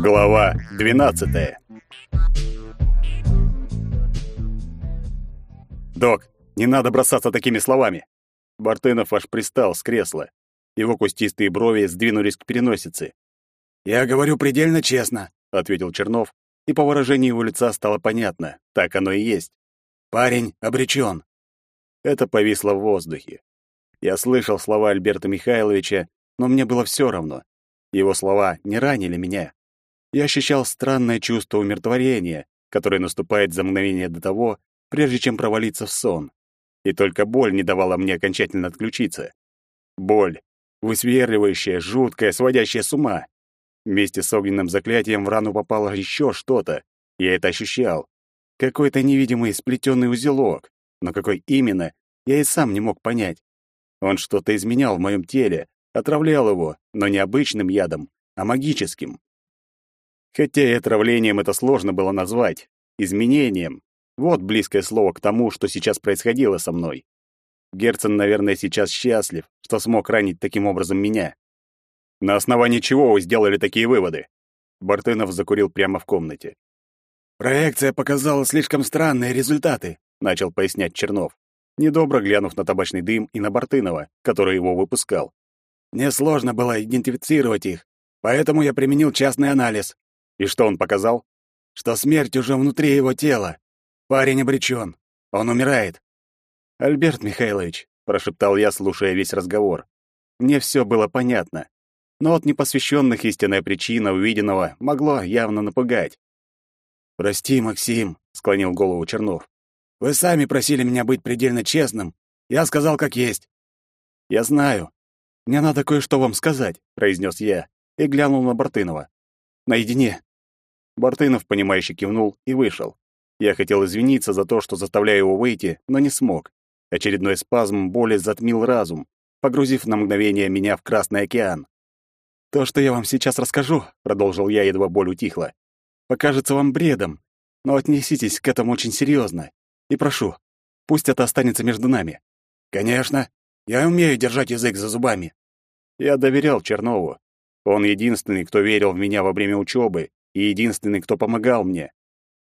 Глава 12. Док, не надо бросаться такими словами. Бартынов аж пристал с кресла. Его кустистые брови сдвинулись к переносице. Я говорю предельно честно, ответил Чернов, и по выражению его лица стало понятно, так оно и есть. Парень обречен. Это повисло в воздухе. Я слышал слова Альберта Михайловича, но мне было все равно. Его слова не ранили меня. Я ощущал странное чувство умиротворения, которое наступает за мгновение до того, прежде чем провалиться в сон. И только боль не давала мне окончательно отключиться. Боль, высверливающая, жуткая, сводящая с ума. Вместе с огненным заклятием в рану попало еще что-то. Я это ощущал. Какой-то невидимый сплетенный узелок. Но какой именно, я и сам не мог понять. Он что-то изменял в моем теле, отравлял его, но не обычным ядом, а магическим. Хотя и отравлением это сложно было назвать. Изменением. Вот близкое слово к тому, что сейчас происходило со мной. Герцен, наверное, сейчас счастлив, что смог ранить таким образом меня. На основании чего вы сделали такие выводы? Бартынов закурил прямо в комнате. Проекция показала слишком странные результаты, начал пояснять Чернов, недобро глянув на табачный дым и на Бартынова, который его выпускал. Мне сложно было идентифицировать их, поэтому я применил частный анализ. И что он показал? Что смерть уже внутри его тела. Парень обречен. Он умирает. Альберт Михайлович, прошептал я, слушая весь разговор. Мне все было понятно. Но от непосвященных истинная причина увиденного могла явно напугать. «Прости, Максим», — склонил голову Чернов. «Вы сами просили меня быть предельно честным. Я сказал, как есть». «Я знаю. Мне надо кое-что вам сказать», — произнес я и глянул на Бартынова. «Наедине». Бартынов, понимающе кивнул и вышел. Я хотел извиниться за то, что заставляю его выйти, но не смог. Очередной спазм боли затмил разум, погрузив на мгновение меня в Красный океан. «То, что я вам сейчас расскажу», — продолжил я, едва боль утихла, «покажется вам бредом, но отнеситесь к этому очень серьезно. И прошу, пусть это останется между нами». «Конечно, я умею держать язык за зубами». Я доверял Чернову. Он единственный, кто верил в меня во время учебы, и единственный, кто помогал мне.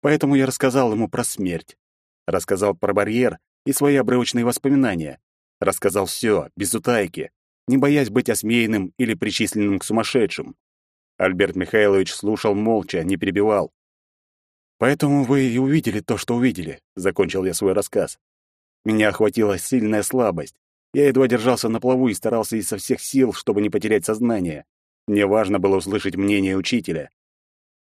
Поэтому я рассказал ему про смерть. Рассказал про барьер и свои обрывочные воспоминания. Рассказал все, без утайки, не боясь быть осмеянным или причисленным к сумасшедшим. Альберт Михайлович слушал молча, не перебивал. «Поэтому вы и увидели то, что увидели», — закончил я свой рассказ. Меня охватила сильная слабость. Я едва держался на плаву и старался изо всех сил, чтобы не потерять сознание. Мне важно было услышать мнение учителя.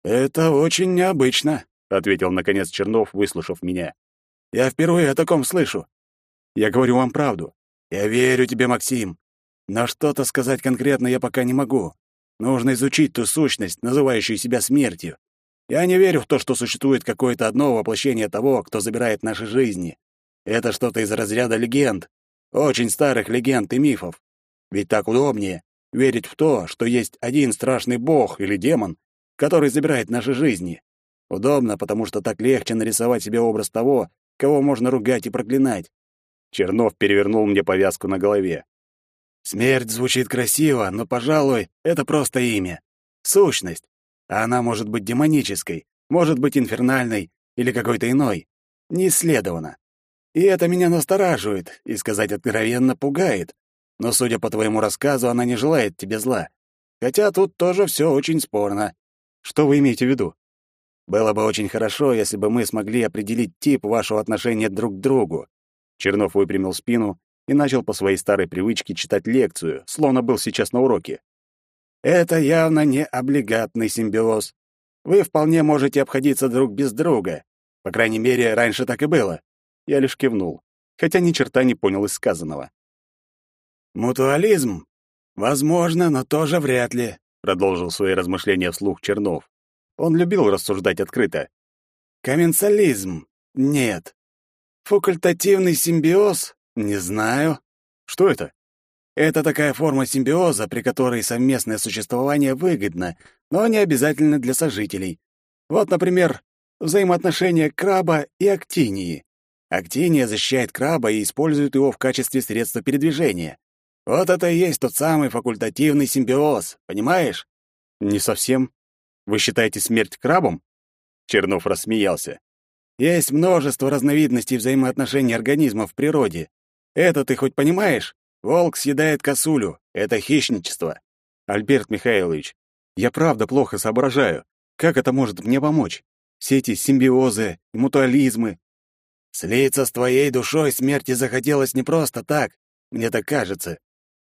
«Это очень необычно», — ответил, наконец, Чернов, выслушав меня. «Я впервые о таком слышу». «Я говорю вам правду». «Я верю тебе, Максим. Но что-то сказать конкретно я пока не могу. Нужно изучить ту сущность, называющую себя смертью. Я не верю в то, что существует какое-то одно воплощение того, кто забирает наши жизни. Это что-то из разряда легенд, очень старых легенд и мифов. Ведь так удобнее верить в то, что есть один страшный бог или демон, который забирает наши жизни. Удобно, потому что так легче нарисовать себе образ того, кого можно ругать и проклинать. Чернов перевернул мне повязку на голове. Смерть звучит красиво, но, пожалуй, это просто имя. Сущность. А она может быть демонической, может быть инфернальной или какой-то иной. Не исследовано. И это меня настораживает и, сказать откровенно, пугает. Но, судя по твоему рассказу, она не желает тебе зла. Хотя тут тоже все очень спорно. Что вы имеете в виду? Было бы очень хорошо, если бы мы смогли определить тип вашего отношения друг к другу. Чернов выпрямил спину и начал по своей старой привычке читать лекцию, словно был сейчас на уроке. Это явно не облигатный симбиоз. Вы вполне можете обходиться друг без друга. По крайней мере, раньше так и было. Я лишь кивнул, хотя ни черта не понял из сказанного. «Мутуализм? Возможно, но тоже вряд ли», — продолжил свои размышления вслух Чернов. Он любил рассуждать открыто. «Комменсализм? Нет. Факультативный симбиоз? Не знаю. Что это?» Это такая форма симбиоза, при которой совместное существование выгодно, но не обязательно для сожителей. Вот, например, взаимоотношения краба и актинии. Актиния защищает краба и использует его в качестве средства передвижения. Вот это и есть тот самый факультативный симбиоз, понимаешь? Не совсем. Вы считаете смерть крабом? Чернов рассмеялся. Есть множество разновидностей взаимоотношений организмов в природе. Это ты хоть понимаешь? Волк съедает косулю. Это хищничество. Альберт Михайлович, я правда плохо соображаю. Как это может мне помочь? Все эти симбиозы и мутуализмы. Слиться с твоей душой смерти захотелось не просто так, мне так кажется.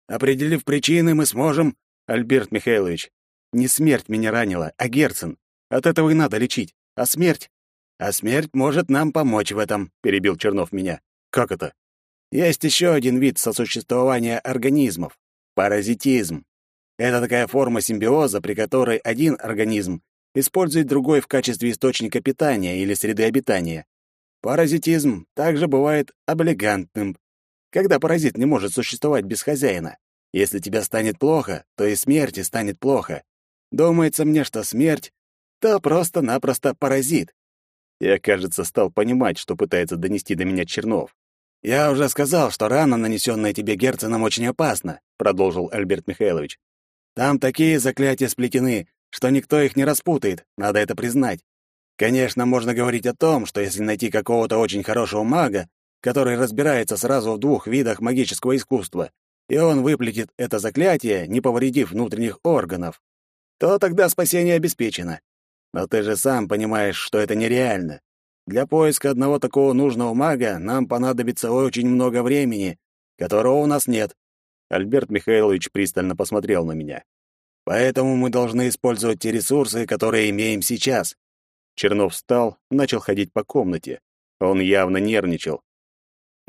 Определив причины, мы сможем... Альберт Михайлович, не смерть меня ранила, а Герцен. От этого и надо лечить. А смерть? А смерть может нам помочь в этом, перебил Чернов меня. Как это? Есть еще один вид сосуществования организмов — паразитизм. Это такая форма симбиоза, при которой один организм использует другой в качестве источника питания или среды обитания. Паразитизм также бывает облигантным, когда паразит не может существовать без хозяина. Если тебе станет плохо, то и смерти станет плохо. Думается мне, что смерть — то просто-напросто паразит. Я, кажется, стал понимать, что пытается донести до меня Чернов. «Я уже сказал, что рана, нанесенная тебе Герценом, очень опасна», — продолжил Альберт Михайлович. «Там такие заклятия сплетены, что никто их не распутает, надо это признать. Конечно, можно говорить о том, что если найти какого-то очень хорошего мага, который разбирается сразу в двух видах магического искусства, и он выплетит это заклятие, не повредив внутренних органов, то тогда спасение обеспечено. Но ты же сам понимаешь, что это нереально. Для поиска одного такого нужного мага нам понадобится очень много времени, которого у нас нет. Альберт Михайлович пристально посмотрел на меня. Поэтому мы должны использовать те ресурсы, которые имеем сейчас. Чернов встал, начал ходить по комнате. Он явно нервничал.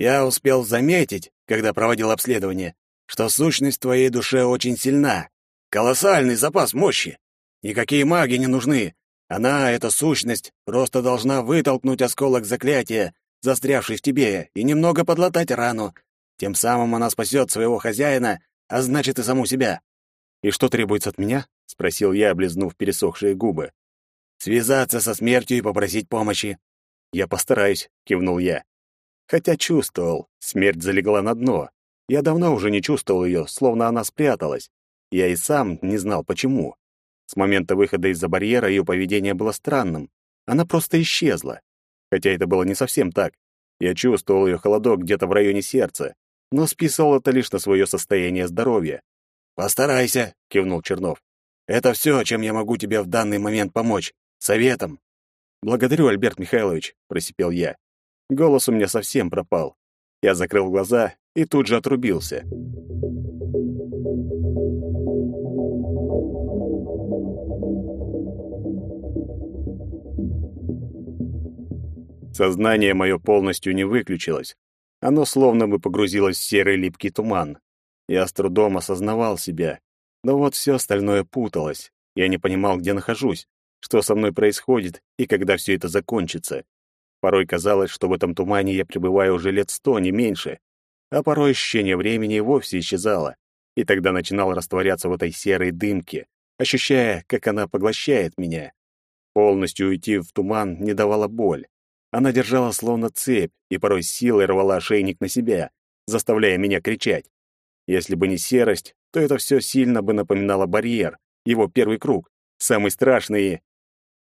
Я успел заметить, когда проводил обследование, что сущность в твоей душе очень сильна. Колоссальный запас мощи. Никакие маги не нужны. Она, эта сущность, просто должна вытолкнуть осколок заклятия, застрявший в тебе, и немного подлатать рану. Тем самым она спасет своего хозяина, а значит и саму себя. «И что требуется от меня?» — спросил я, облизнув пересохшие губы. «Связаться со смертью и попросить помощи». «Я постараюсь», — кивнул я. Хотя чувствовал, смерть залегла на дно. Я давно уже не чувствовал ее, словно она спряталась. Я и сам не знал, почему. С момента выхода из-за барьера ее поведение было странным. Она просто исчезла. Хотя это было не совсем так. Я чувствовал ее холодок где-то в районе сердца, но списывал это лишь на свое состояние здоровья. «Постарайся», — кивнул Чернов. «Это все, чем я могу тебе в данный момент помочь. Советом». «Благодарю, Альберт Михайлович», — просипел я. Голос у меня совсем пропал. Я закрыл глаза и тут же отрубился. Сознание мое полностью не выключилось. Оно словно бы погрузилось в серый липкий туман. Я с трудом осознавал себя, но вот все остальное путалось. Я не понимал, где нахожусь, что со мной происходит и когда все это закончится. Порой казалось, что в этом тумане я пребываю уже лет сто, не меньше, а порой ощущение времени вовсе исчезало, и тогда начинал растворяться в этой серой дымке, ощущая, как она поглощает меня. Полностью уйти в туман не давала боль. Она держала словно цепь и порой силой рвала ошейник на себя, заставляя меня кричать. Если бы не серость, то это все сильно бы напоминало барьер, его первый круг, самый страшный.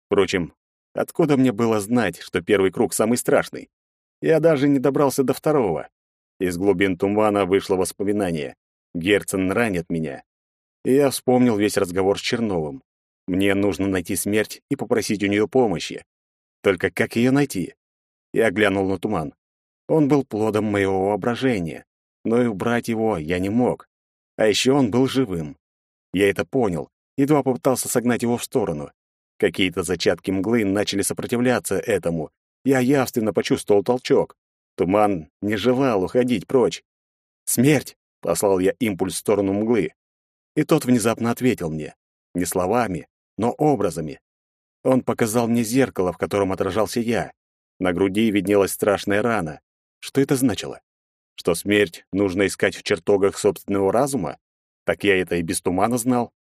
Впрочем, откуда мне было знать, что первый круг самый страшный? Я даже не добрался до второго. Из глубин тумана вышло воспоминание. Герцен ранит меня. И я вспомнил весь разговор с Черновым. Мне нужно найти смерть и попросить у нее помощи. Только как ее найти? Я глянул на туман. Он был плодом моего воображения но и убрать его я не мог. А еще он был живым. Я это понял, едва попытался согнать его в сторону. Какие-то зачатки мглы начали сопротивляться этому. Я явственно почувствовал толчок. Туман не желал уходить прочь. «Смерть!» — послал я импульс в сторону мглы. И тот внезапно ответил мне. Не словами, но образами. Он показал мне зеркало, в котором отражался я. На груди виднелась страшная рана. Что это значило? Что смерть нужно искать в чертогах собственного разума? Так я это и без тумана знал.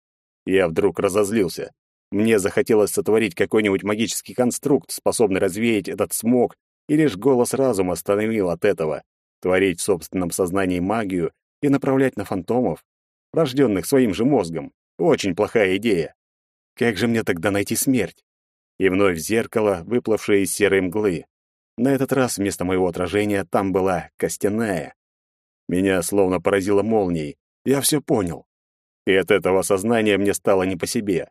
Я вдруг разозлился. Мне захотелось сотворить какой-нибудь магический конструкт, способный развеять этот смог, и лишь голос разума остановил от этого. Творить в собственном сознании магию и направлять на фантомов, рожденных своим же мозгом. Очень плохая идея. Как же мне тогда найти смерть? И вновь зеркало, выплывшее из серой мглы. На этот раз вместо моего отражения там была костяная. Меня словно поразило молнией. Я все понял. И от этого осознания мне стало не по себе.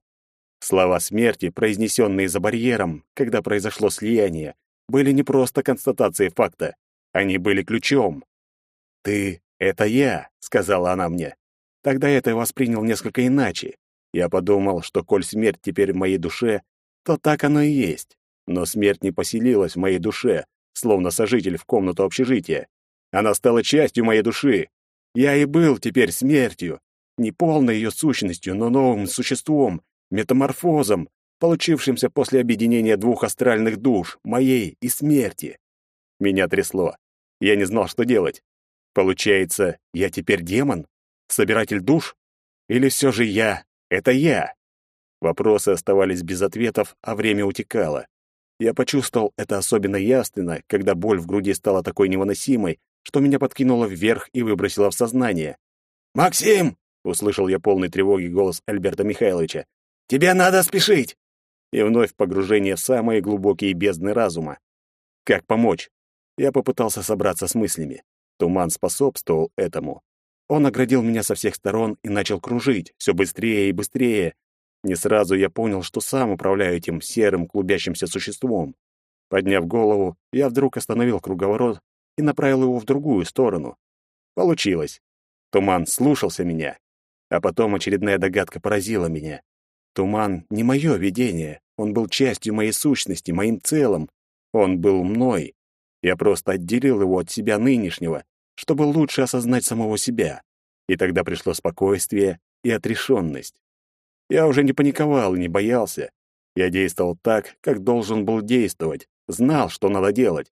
Слова смерти, произнесенные за барьером, когда произошло слияние, были не просто констатацией факта. Они были ключом. «Ты — это я», — сказала она мне. Тогда это воспринял несколько иначе. Я подумал, что коль смерть теперь в моей душе, то так оно и есть. Но смерть не поселилась в моей душе, словно сожитель в комнату общежития. Она стала частью моей души. Я и был теперь смертью, не полной ее сущностью, но новым существом, метаморфозом, получившимся после объединения двух астральных душ, моей и смерти. Меня трясло. Я не знал, что делать. Получается, я теперь демон? Собиратель душ? Или все же я — это я? Вопросы оставались без ответов, а время утекало. Я почувствовал это особенно ясно, когда боль в груди стала такой невыносимой, что меня подкинуло вверх и выбросило в сознание. «Максим!» — услышал я полный тревоги голос Альберта Михайловича. «Тебе надо спешить!» И вновь погружение в самые глубокие бездны разума. Как помочь? Я попытался собраться с мыслями. Туман способствовал этому. Он оградил меня со всех сторон и начал кружить, все быстрее и быстрее. Не сразу я понял, что сам управляю этим серым клубящимся существом. Подняв голову, я вдруг остановил круговорот и направил его в другую сторону. Получилось. Туман слушался меня. А потом очередная догадка поразила меня. Туман — не мое видение, он был частью моей сущности, моим целым. Он был мной. Я просто отделил его от себя нынешнего, чтобы лучше осознать самого себя. И тогда пришло спокойствие и отрешенность. Я уже не паниковал и не боялся. Я действовал так, как должен был действовать, знал, что надо делать.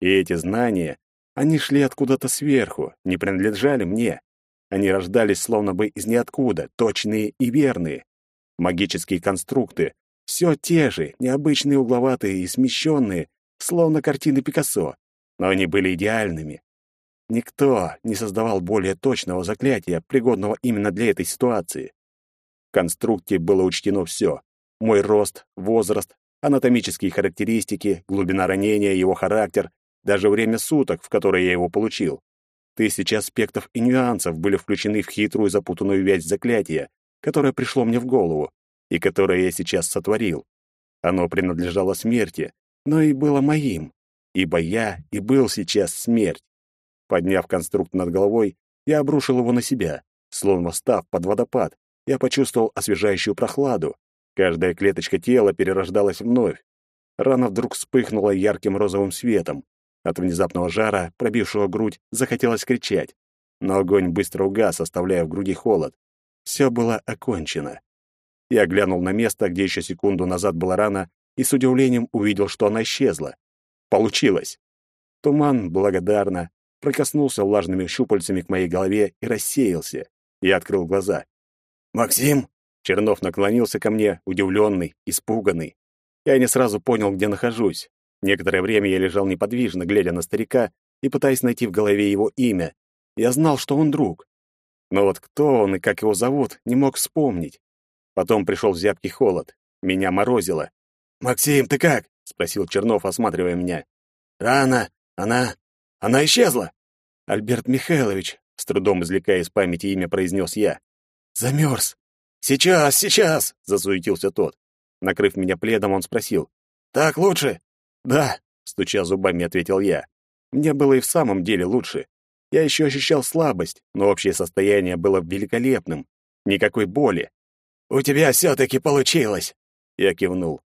И эти знания, они шли откуда-то сверху, не принадлежали мне. Они рождались словно бы из ниоткуда, точные и верные. Магические конструкты, все те же, необычные угловатые и смещенные, словно картины Пикассо, но они были идеальными. Никто не создавал более точного заклятия, пригодного именно для этой ситуации. В конструкте было учтено все: мой рост, возраст, анатомические характеристики, глубина ранения, его характер, даже время суток, в которое я его получил. Тысячи аспектов и нюансов были включены в хитрую запутанную вязь заклятия, которое пришло мне в голову и которое я сейчас сотворил. Оно принадлежало смерти, но и было моим, ибо я и был сейчас смерть. Подняв конструкт над головой, я обрушил его на себя, словно став под водопад. Я почувствовал освежающую прохладу. Каждая клеточка тела перерождалась вновь. Рана вдруг вспыхнула ярким розовым светом. От внезапного жара, пробившего грудь, захотелось кричать. Но огонь быстро угас, оставляя в груди холод. Все было окончено. Я глянул на место, где еще секунду назад была рана, и с удивлением увидел, что она исчезла. Получилось. Туман благодарно прикоснулся влажными щупальцами к моей голове и рассеялся. Я открыл глаза. «Максим!» Чернов наклонился ко мне, удивленный, испуганный. Я не сразу понял, где нахожусь. Некоторое время я лежал неподвижно, глядя на старика и пытаясь найти в голове его имя. Я знал, что он друг. Но вот кто он и как его зовут, не мог вспомнить. Потом пришел зябкий холод. Меня морозило. «Максим, ты как?» — спросил Чернов, осматривая меня. «Рана. Она... Она исчезла!» «Альберт Михайлович», — с трудом извлекая из памяти имя, произнес я. «Замерз!» «Сейчас, сейчас!» — засуетился тот. Накрыв меня пледом, он спросил. «Так лучше?» «Да», — стуча зубами, ответил я. Мне было и в самом деле лучше. Я еще ощущал слабость, но общее состояние было великолепным. Никакой боли. «У тебя все-таки получилось!» Я кивнул.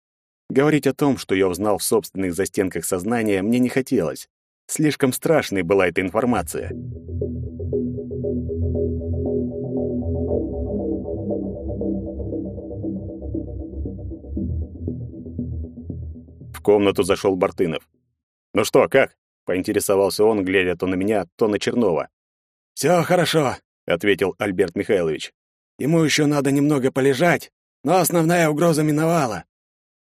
Говорить о том, что я узнал в собственных застенках сознания, мне не хотелось. Слишком страшной была эта информация. В комнату зашел Бартынов. «Ну что, как?» — поинтересовался он, глядя то на меня, то на Чернова. «Все хорошо», — ответил Альберт Михайлович. «Ему еще надо немного полежать, но основная угроза миновала.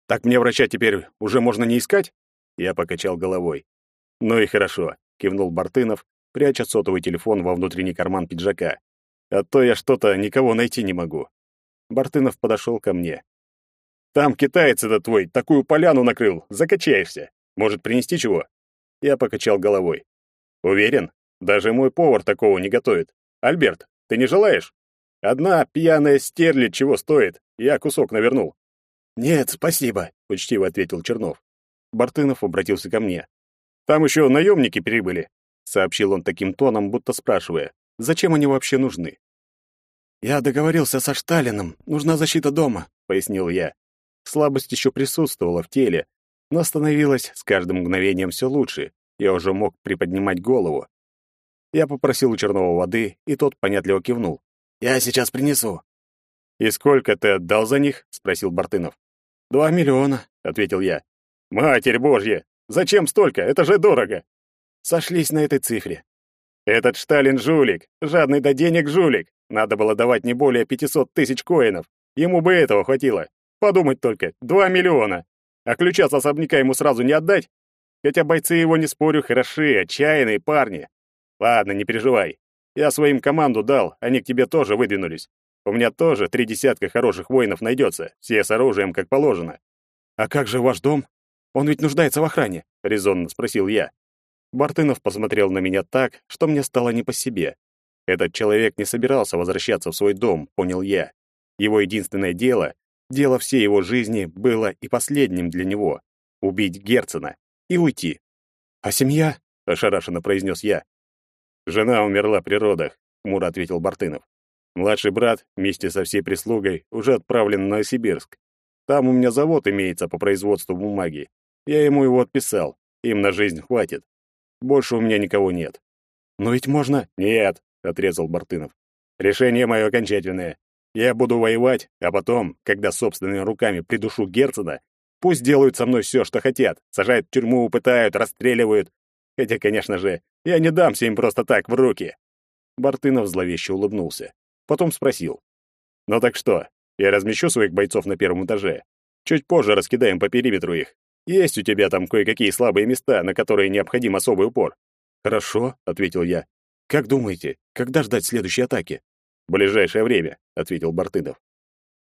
Так мне врача теперь уже можно не искать? Я покачал головой. Ну и хорошо, кивнул Бартынов, пряча сотовый телефон во внутренний карман пиджака. А то я что-то никого найти не могу. Бартынов подошел ко мне. Там китаец этот твой такую поляну накрыл, закачаешься. Может, принести чего?» Я покачал головой. «Уверен? Даже мой повар такого не готовит. Альберт, ты не желаешь? Одна пьяная стерлядь чего стоит? Я кусок навернул». «Нет, спасибо», — учтиво ответил Чернов. Бартынов обратился ко мне. «Там еще наемники прибыли», — сообщил он таким тоном, будто спрашивая, зачем они вообще нужны. «Я договорился со Шталином. Нужна защита дома», — пояснил я. Слабость еще присутствовала в теле, но становилась с каждым мгновением все лучше. Я уже мог приподнимать голову. Я попросил у Чернова воды, и тот понятливо кивнул. «Я сейчас принесу». «И сколько ты отдал за них?» — спросил Бартынов. «Два миллиона», — ответил я. «Матерь Божья! Зачем столько? Это же дорого!» Сошлись на этой цифре. «Этот Шталин жулик, жадный до денег жулик. Надо было давать не более пятисот тысяч коинов. Ему бы этого хватило. Подумать только, два миллиона. А ключа с особняка ему сразу не отдать? Хотя бойцы его, не спорю, хороши, отчаянные парни. Ладно, не переживай. Я своим команду дал, они к тебе тоже выдвинулись. У меня тоже три десятка хороших воинов найдется, все с оружием, как положено. А как же ваш дом? Он ведь нуждается в охране, резонно спросил я. Бартынов посмотрел на меня так, что мне стало не по себе. Этот человек не собирался возвращаться в свой дом, понял я. Его единственное дело Дело всей его жизни было и последним для него — убить Герцена и уйти. «А семья?» — ошарашенно произнес я. «Жена умерла при родах», — хмуро ответил Бартынов. «Младший брат вместе со всей прислугой уже отправлен в Новосибирск. Там у меня завод имеется по производству бумаги. Я ему его отписал. Им на жизнь хватит. Больше у меня никого нет». «Но ведь можно...» «Нет», — отрезал Бартынов. «Решение мое окончательное. Я буду воевать, а потом, когда собственными руками придушу Герцена, пусть делают со мной все, что хотят. Сажают в тюрьму, пытают, расстреливают. Хотя, конечно же, я не дамся им просто так в руки. Бартынов зловеще улыбнулся. Потом спросил. «Ну так что, я размещу своих бойцов на первом этаже. Чуть позже раскидаем по периметру их. Есть у тебя там кое-какие слабые места, на которые необходим особый упор». «Хорошо», — ответил я. «Как думаете, когда ждать следующей атаки?» Ближайшее время», — ответил Бартынов.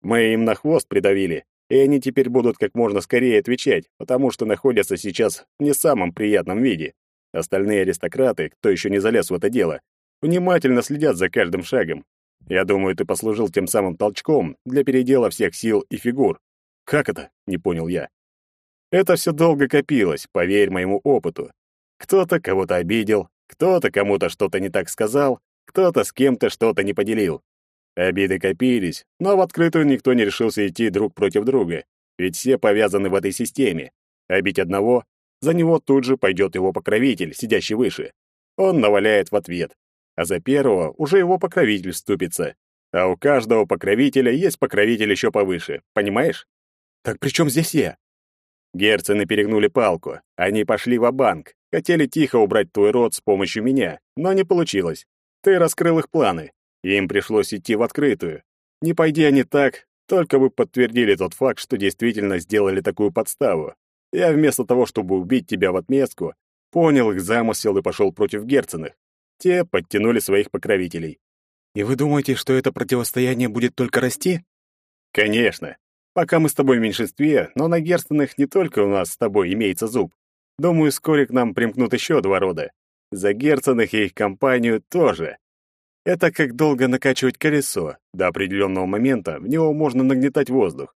«Мы им на хвост придавили, и они теперь будут как можно скорее отвечать, потому что находятся сейчас в не самом приятном виде. Остальные аристократы, кто еще не залез в это дело, внимательно следят за каждым шагом. Я думаю, ты послужил тем самым толчком для передела всех сил и фигур. Как это? Не понял я. Это все долго копилось, поверь моему опыту. Кто-то кого-то обидел, кто-то кому-то что-то не так сказал, кто-то с кем-то что-то не поделил. Обиды копились, но в открытую никто не решился идти друг против друга, ведь все повязаны в этой системе. Обить одного, за него тут же пойдет его покровитель, сидящий выше. Он наваляет в ответ. А за первого уже его покровитель вступится. А у каждого покровителя есть покровитель еще повыше, понимаешь? Так при чем здесь я? Герцены перегнули палку. Они пошли в банк Хотели тихо убрать твой род с помощью меня, но не получилось. Ты раскрыл их планы. Им пришлось идти в открытую. Не пойди они так, только бы подтвердили тот факт, что действительно сделали такую подставу. Я вместо того, чтобы убить тебя в отместку, понял их замысел и пошел против Герценых. Те подтянули своих покровителей. И вы думаете, что это противостояние будет только расти? Конечно. Пока мы с тобой в меньшинстве, но на Герценах не только у нас с тобой имеется зуб. Думаю, вскоре к нам примкнут еще два рода. За Герценах и их компанию тоже. Это как долго накачивать колесо. До определенного момента в него можно нагнетать воздух.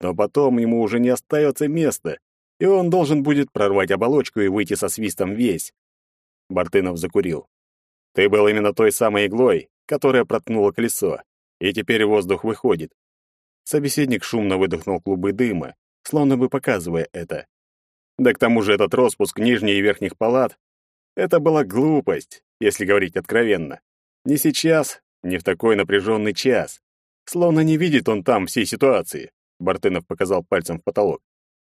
Но потом ему уже не остается места, и он должен будет прорвать оболочку и выйти со свистом весь. Бартынов закурил. Ты был именно той самой иглой, которая проткнула колесо, и теперь воздух выходит. Собеседник шумно выдохнул клубы дыма, словно бы показывая это. Да к тому же этот распуск нижней и верхних палат это была глупость, если говорить откровенно. Не сейчас, не в такой напряженный час. Словно не видит он там всей ситуации. Бартынов показал пальцем в потолок.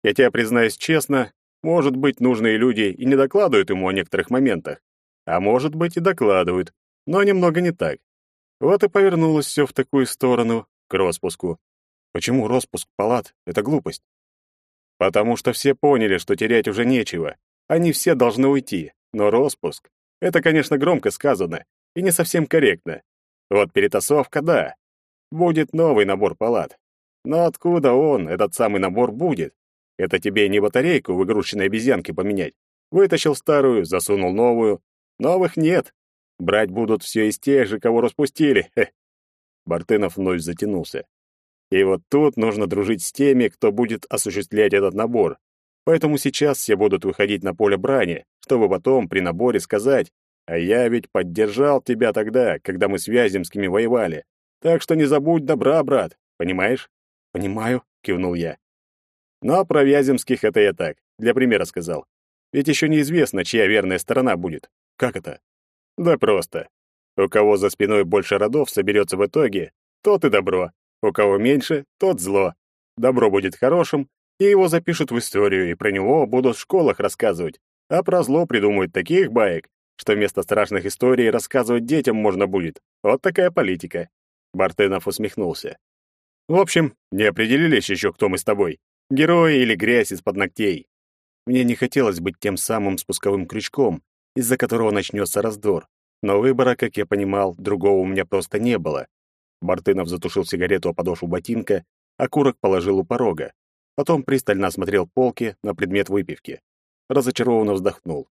Хотя, признаюсь честно, может быть, нужные люди и не докладывают ему о некоторых моментах. А может быть, и докладывают, но немного не так. Вот и повернулось все в такую сторону, к распуску. Почему распуск палат — это глупость? Потому что все поняли, что терять уже нечего. Они все должны уйти. Но распуск — это, конечно, громко сказано и не совсем корректно. Вот перетасовка — да. Будет новый набор палат. Но откуда он, этот самый набор, будет? Это тебе не батарейку в игрушечной обезьянке поменять. Вытащил старую, засунул новую. Новых нет. Брать будут все из тех же, кого распустили. Хе. Бартынов вновь затянулся. И вот тут нужно дружить с теми, кто будет осуществлять этот набор. Поэтому сейчас все будут выходить на поле брани, чтобы потом при наборе сказать, а я ведь поддержал тебя тогда, когда мы с Вяземскими воевали. Так что не забудь добра, брат. Понимаешь? Понимаю, кивнул я. Но про Вяземских это я так, для примера сказал. Ведь еще неизвестно, чья верная сторона будет. Как это? Да просто. У кого за спиной больше родов соберется в итоге, тот и добро. У кого меньше, тот зло. Добро будет хорошим, и его запишут в историю, и про него будут в школах рассказывать. А про зло придумают таких баек, что вместо страшных историй рассказывать детям можно будет. Вот такая политика. Бартынов усмехнулся. В общем, не определились еще, кто мы с тобой. Герои или грязь из-под ногтей. Мне не хотелось быть тем самым спусковым крючком, из-за которого начнется раздор. Но выбора, как я понимал, другого у меня просто не было. Бартынов затушил сигарету о подошву ботинка, а курок положил у порога. Потом пристально осмотрел полки на предмет выпивки. Разочарованно вздохнул.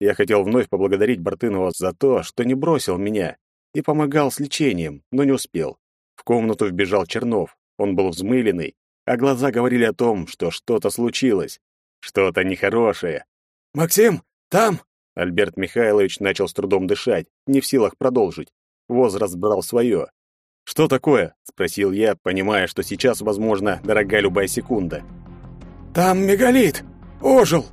Я хотел вновь поблагодарить Бартынова за то, что не бросил меня и помогал с лечением, но не успел. В комнату вбежал Чернов. Он был взмыленный, а глаза говорили о том, что что-то случилось, что-то нехорошее. «Максим, там!» Альберт Михайлович начал с трудом дышать, не в силах продолжить. Возраст брал свое. «Что такое?» — спросил я, понимая, что сейчас, возможно, дорога любая секунда. «Там мегалит! Ожил!